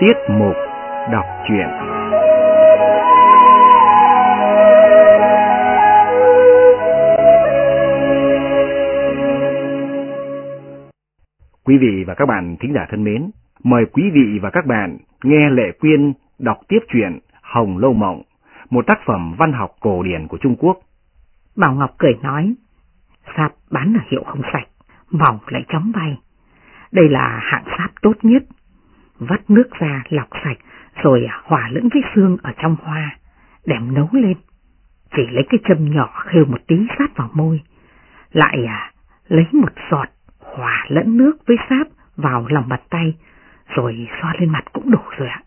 Tiết mục đọc truyện Quý vị và các bạn thính giả thân mến, mời quý vị và các bạn nghe Lệ Quyên đọc tiếp truyện Hồng Lâu Mộng, một tác phẩm văn học cổ điển của Trung Quốc. Bảo Ngọc cười nói, sáp bán ở hiệu không sạch, mỏng lại chóng bay. Đây là hạng sáp tốt nhất. Vắt nước ra lọc sạch, rồi à, hòa lẫn với xương ở trong hoa, đem nấu lên. Chỉ lấy cái châm nhỏ khêu một tí sát vào môi. Lại à, lấy một giọt hòa lẫn nước với sáp vào lòng bàn tay, rồi xoa lên mặt cũng đủ rồi ạ.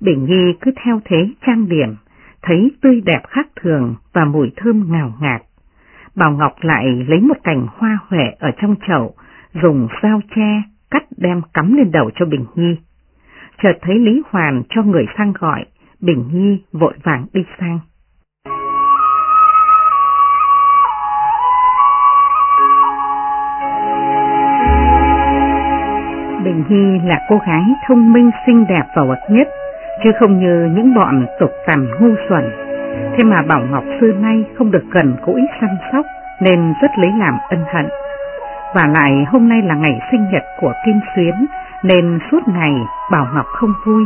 Bình Nhi cứ theo thế trang điểm, thấy tươi đẹp khác thường và mùi thơm ngào ngạt. Bảo Ngọc lại lấy một cành hoa huệ ở trong chậu, dùng dao tre cắt đem cắm lên đầu cho Bình Nhi. Chợt thấy Lý Hoàn cho người sang gọi, Bình Nhi vội vàng đi sang. Bình Nhi là cô gái thông minh xinh đẹp và bậc nhất, chứ không như những bọn tục tằn ngu xuẩn. Thế mà Bảo Ngọc xưa nay không được gần gũi săn sóc nên rất lấy làm ân hận. Và lại hôm nay là ngày sinh nhật của Kim Xuyến nên suốt ngày Bảo Ngọc không vui.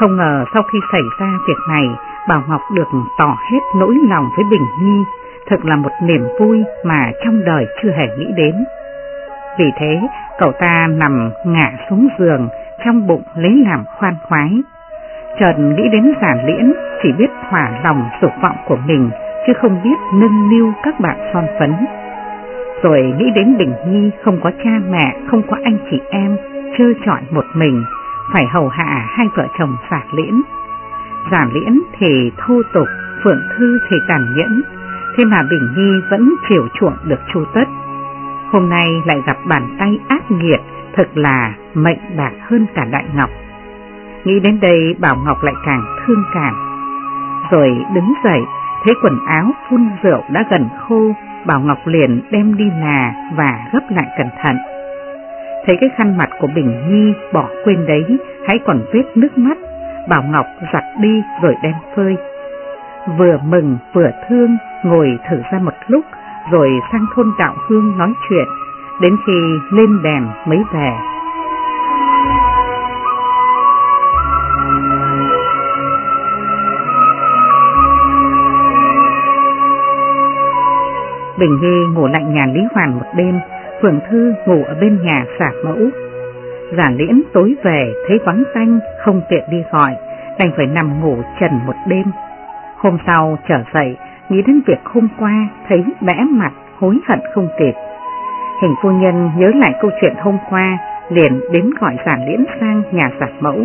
Không ngờ sau khi xảy ra việc này Bảo Ngọc được tỏ hết nỗi lòng với Bình Nhi, thật là một niềm vui mà trong đời chưa hề nghĩ đến. Vì thế, cậu ta nằm ngả xuống giường, trong bụng lấy làm khoan khoái. Trần nghĩ đến giản liễn, chỉ biết hỏa lòng dục vọng của mình, chứ không biết nâng niu các bạn son phấn. Rồi nghĩ đến Bình Nhi không có cha mẹ, không có anh chị em, trơ trọi một mình, phải hầu hạ hai vợ chồng giả liễn. Giả liễn thì thô tục, Phượng Thư thì tàn nhẫn, thế mà Bình Nhi vẫn chiều chuộng được chu tất. Hôm nay lại gặp bàn tay ác nghiệt, thật là mệnh bạc hơn cả Đại Ngọc. Nghĩ đến đây Bảo Ngọc lại càng thương cảm. Rồi đứng dậy, thấy quần áo phun rượu đã gần khô, Bảo Ngọc liền đem đi là và gấp lại cẩn thận. Thấy cái khăn mặt của Bình Nhi bỏ quên đấy, hãy còn vết nước mắt, Bảo Ngọc giặt đi rồi đem phơi. Vừa mừng vừa thương, ngồi thử ra một lúc, rồi sang thôn đạo hương nói chuyện, đến khi lên đèn mới về. Bình Nhi ngủ lạnh nhà Lý Hoàn một đêm, Phượng Thư ngủ ở bên nhà xả mẫu. Giả liễn tối về thấy vắng tanh, không tiện đi gọi, đành phải nằm ngủ trần một đêm. Hôm sau trở dậy, nghĩ đến việc hôm qua thấy bẽ mặt, hối hận không kịp. Hình phu nhân nhớ lại câu chuyện hôm qua, liền đến gọi giả liễn sang nhà giả mẫu.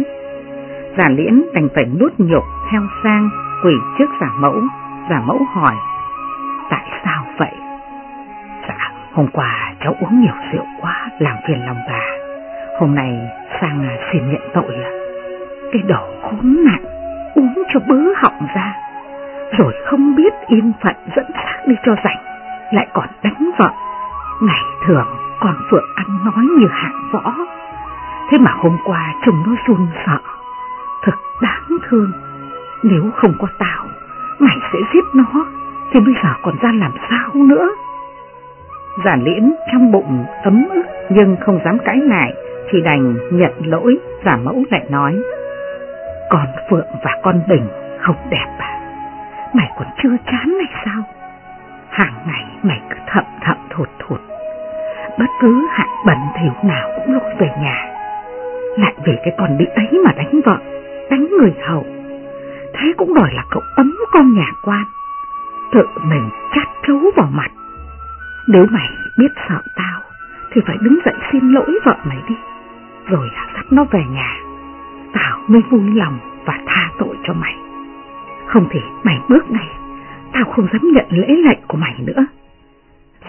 Giả liễn đành phải nuốt nhục theo sang, quỷ trước giả mẫu. Giả mẫu hỏi, hôm qua cháu uống nhiều rượu quá, làm phiền lòng bà. Hôm nay sang xin nhận tội à? Cái đồ khốn nạn, uống cho bứ họng ra, rồi không biết yên phận dẫn xác đi cho rảnh, lại còn đánh vợ. Ngày thường còn Phượng ăn nói như hạng võ, thế mà hôm qua chúng nó run sợ, thật đáng thương. Nếu không có tao, mày sẽ giết nó, thì bây giờ còn ra làm sao nữa? Giản liễn trong bụng ấm ức nhưng không dám cãi lại, thì đành nhận lỗi, giả mẫu lại nói. Con Phượng và con Bình không đẹp à? Mày còn chưa chán này sao? Hàng ngày mày cứ thậm thậm thụt thụt. Bất cứ hạng bẩn thiểu nào cũng lôi về nhà. Lại về cái con bị ấy mà đánh vợ, đánh người hầu. Thế cũng đòi là cậu ấm con nhà quan. Tự mình chát chấu vào mặt. Nếu mày biết sợ tao, thì phải đứng dậy xin lỗi vợ mày đi. Rồi dắt nó về nhà. Tao mới vui lòng và tha tội cho mày. Không thì mày bước này, tao không dám nhận lễ lệnh của mày nữa.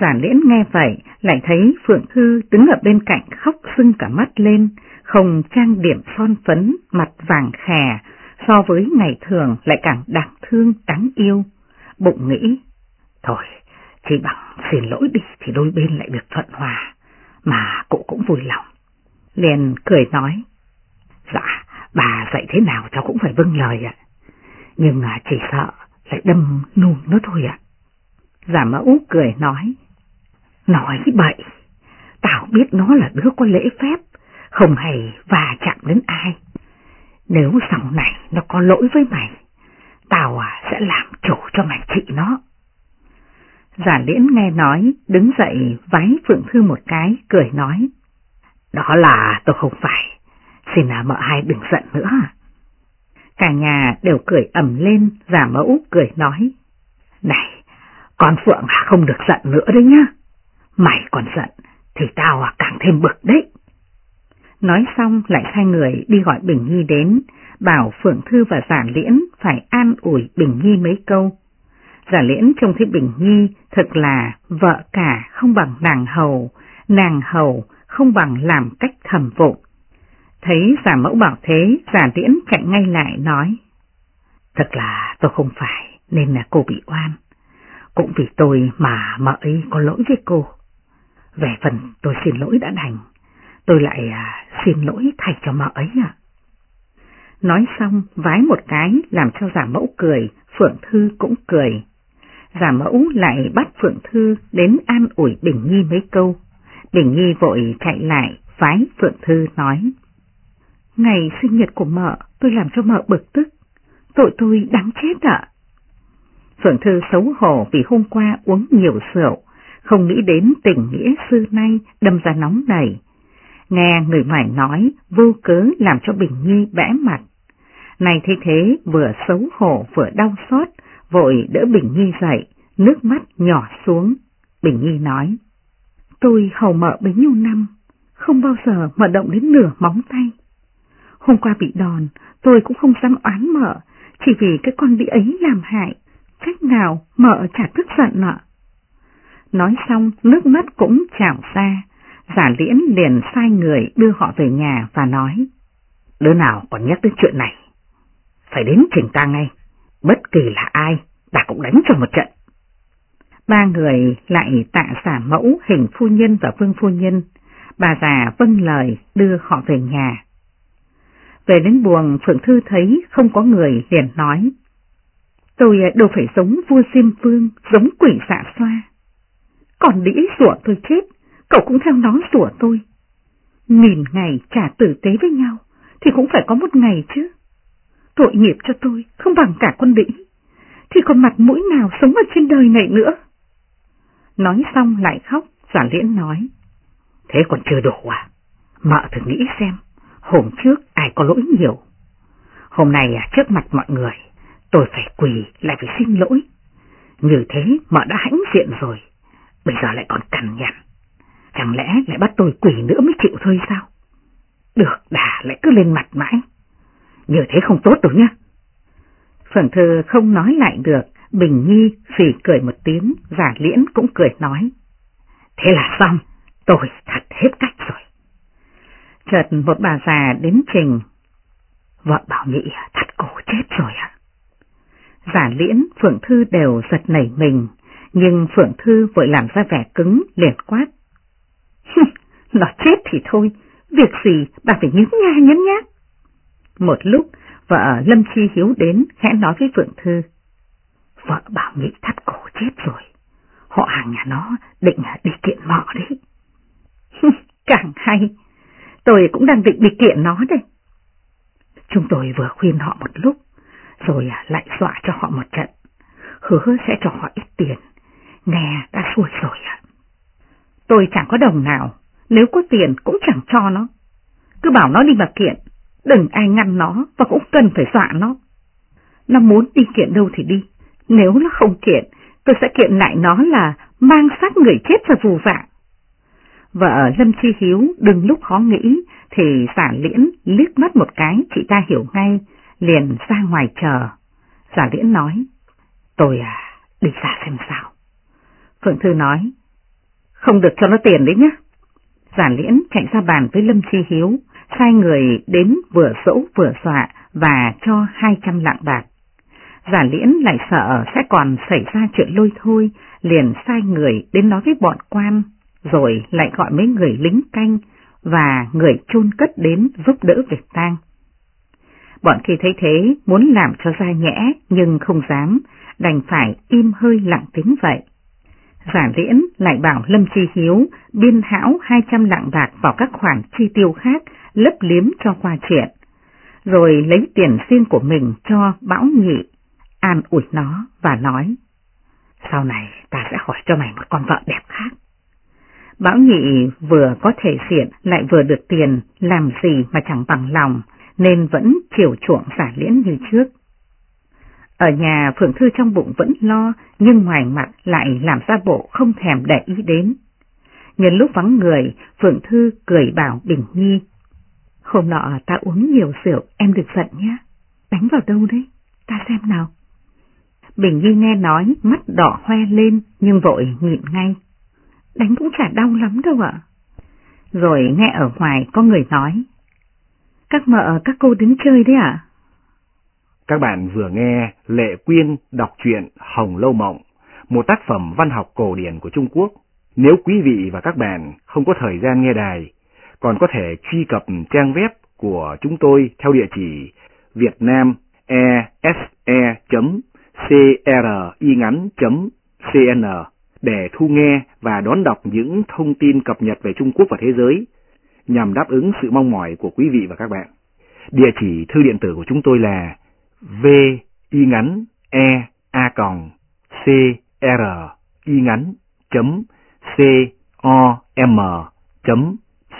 Giả liễn nghe vậy, lại thấy Phượng Thư đứng ở bên cạnh khóc sưng cả mắt lên, không trang điểm son phấn, mặt vàng khè, so với ngày thường lại càng đáng thương, đáng yêu. Bụng nghĩ, thôi, chỉ bằng xin lỗi đi thì đôi bên lại được thuận hòa, mà cụ cũng vui lòng. Liền cười nói, Dạ, bà dạy thế nào cháu cũng phải vâng lời ạ. Nhưng chỉ sợ lại đâm nung nó thôi ạ. Giả mẫu cười nói. Nói bậy, tao biết nó là đứa có lễ phép, không hề va chạm đến ai. Nếu sau này nó có lỗi với mày, tao à sẽ làm chủ cho mày trị nó. Giả liễn nghe nói, đứng dậy vái Phượng Thư một cái, cười nói. Đó là tôi không phải, xin là mợ hai đừng giận nữa. Cả nhà đều cười ẩm lên, giả mẫu cười nói. Này, con Phượng à, không được giận nữa đấy nhá. Mày còn giận, thì tao à, càng thêm bực đấy. Nói xong lại sai người đi gọi Bình Nhi đến, bảo Phượng Thư và Giả Liễn phải an ủi Bình Nhi mấy câu. Giả Liễn trông thấy Bình Nhi thật là vợ cả không bằng nàng hầu, nàng hầu không bằng làm cách thầm vụ. Thấy giả mẫu bảo thế, giả liễn chạy ngay lại nói. Thật là tôi không phải, nên là cô bị oan. Cũng vì tôi mà mợ ấy có lỗi với cô. Về phần tôi xin lỗi đã đành, tôi lại à, xin lỗi thay cho mợ ấy ạ. Nói xong vái một cái làm cho giả mẫu cười, Phượng Thư cũng cười. Giả mẫu lại bắt Phượng Thư đến an ủi Bình Nhi mấy câu. Bình Nhi vội chạy lại, phái Phượng Thư nói. Ngày sinh nhật của mợ tôi làm cho mợ bực tức, tội tôi đáng chết ạ. Phượng Thư xấu hổ vì hôm qua uống nhiều rượu, không nghĩ đến tình nghĩa xưa nay đâm ra nóng nảy. Nghe người ngoài nói vô cớ làm cho Bình Nhi bẽ mặt. Này thế thế vừa xấu hổ vừa đau xót, vội đỡ Bình Nhi dậy, nước mắt nhỏ xuống. Bình Nhi nói, tôi hầu mợ bấy nhiêu năm, không bao giờ mở động đến nửa móng tay. Hôm qua bị đòn, tôi cũng không dám oán mợ, chỉ vì cái con bị ấy làm hại. Cách nào mợ chả tức giận ạ. Nói xong, nước mắt cũng trào ra. Giả liễn liền sai người đưa họ về nhà và nói. Đứa nào còn nhắc đến chuyện này? Phải đến trình ta ngay. Bất kỳ là ai, ta cũng đánh cho một trận. Ba người lại tạ giả mẫu hình phu nhân và vương phu nhân. Bà già vâng lời đưa họ về nhà. Về đến buồng Phượng Thư thấy không có người liền nói. Tôi đâu phải giống vua Diêm Vương, giống quỷ dạ xoa. Còn đĩ rủa tôi chết, cậu cũng theo nó rủa tôi. Nghìn ngày trả tử tế với nhau, thì cũng phải có một ngày chứ. Tội nghiệp cho tôi, không bằng cả quân đĩ, thì còn mặt mũi nào sống ở trên đời này nữa. Nói xong lại khóc, giả liễn nói. Thế còn chưa đủ à? Mợ thử nghĩ xem, hôm trước ai có lỗi nhiều. Hôm nay à, trước mặt mọi người, tôi phải quỳ lại phải xin lỗi. Như thế mợ đã hãnh diện rồi, bây giờ lại còn cằn nhằn. Chẳng lẽ lại bắt tôi quỳ nữa mới chịu thôi sao? Được đà lại cứ lên mặt mãi. Như thế không tốt đâu nhá. Phượng Thư không nói lại được, Bình Nhi phỉ cười một tiếng, giả liễn cũng cười nói. Thế là xong, tôi thật hết cách rồi. Chợt một bà già đến trình. Vợ bảo nhị thật cổ chết rồi ạ. Giả liễn, Phượng Thư đều giật nảy mình, nhưng Phượng Thư vội làm ra vẻ cứng, liền quát. Nó chết thì thôi, việc gì bà phải nhấn nha nhấn nhát. Một lúc, vợ Lâm Chi Hiếu đến khẽ nói với Phượng Thư. Vợ bảo nghị thắt cổ chết rồi, họ hàng nhà nó định đi kiện mọ đấy. Càng hay, tôi cũng đang định đi kiện nó đây. Chúng tôi vừa khuyên họ một lúc, rồi lại dọa cho họ một trận, hứa sẽ cho họ ít tiền, nghe đã xuôi rồi ạ. Tôi chẳng có đồng nào, nếu có tiền cũng chẳng cho nó. Cứ bảo nó đi mà kiện, đừng ai ngăn nó và cũng cần phải dọa nó. Nó muốn đi kiện đâu thì đi, nếu nó không kiện, tôi sẽ kiện lại nó là mang sát người chết và vù vạ. Vợ Lâm Chi Hiếu đừng lúc khó nghĩ thì giả liễn liếc mắt một cái chị ta hiểu ngay, liền ra ngoài chờ. Giả liễn nói, tôi à, đi ra xem sao. Phượng Thư nói, không được cho nó tiền đấy nhá. Giả liễn chạy ra bàn với Lâm Chi Hiếu, Hai người đến vừa dỗ vừa dọa và cho 200 lạng bạc. Giả liễn lại sợ sẽ còn xảy ra chuyện lôi thôi, liền sai người đến nói với bọn quan, rồi lại gọi mấy người lính canh và người chôn cất đến giúp đỡ việc tang. Bọn khi thấy thế muốn làm cho ra nhẽ nhưng không dám, đành phải im hơi lặng tính vậy. Giả liễn lại bảo Lâm Chi Hiếu biên hão 200 lạng bạc vào các khoản chi tiêu khác lấp liếm cho qua chuyện, rồi lấy tiền riêng của mình cho Bảo Nhị, an ủi nó và nói, sau này ta sẽ hỏi cho mày một con vợ đẹp khác. Bảo Nhị vừa có thể diện lại vừa được tiền, làm gì mà chẳng bằng lòng, nên vẫn chiều chuộng giả liễn như trước. Ở nhà Phượng Thư trong bụng vẫn lo, nhưng ngoài mặt lại làm ra bộ không thèm để ý đến. Nhân lúc vắng người, Phượng Thư cười bảo Bình Nhi. Hôm nọ ta uống nhiều rượu, em được giận nhé. Đánh vào đâu đấy? Ta xem nào. Bình Nhi nghe nói, mắt đỏ hoe lên, nhưng vội nhịn ngay. Đánh cũng chả đau lắm đâu ạ. Rồi nghe ở ngoài có người nói. Các mợ, các cô đứng chơi đấy ạ. Các bạn vừa nghe Lệ Quyên đọc truyện Hồng Lâu Mộng, một tác phẩm văn học cổ điển của Trung Quốc. Nếu quý vị và các bạn không có thời gian nghe đài, còn có thể truy cập trang web của chúng tôi theo địa chỉ vietnamese.cringắn.cn để thu nghe và đón đọc những thông tin cập nhật về Trung Quốc và thế giới nhằm đáp ứng sự mong mỏi của quý vị và các bạn. Địa chỉ thư điện tử của chúng tôi là v y ngắn e a còng c r y ngắn chấm c o m chấm